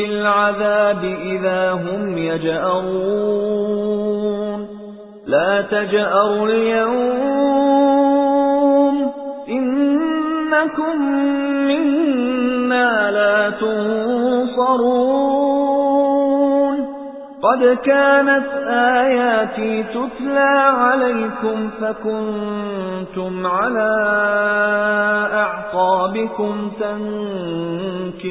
بالعذاب إذا هم يجأرون. لا تجأروا اليوم إنكم منا لا تنصرون. قد كانت آياتي تتلى عليكم فكنتم على أعقابكم تنكصون.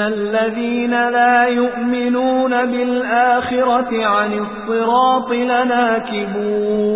الَّذِينَ لَا يُؤْمِنُونَ بِالْآخِرَةِ عَنِ الصِّرَاطِ لَنَاكِبُونَ